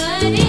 good.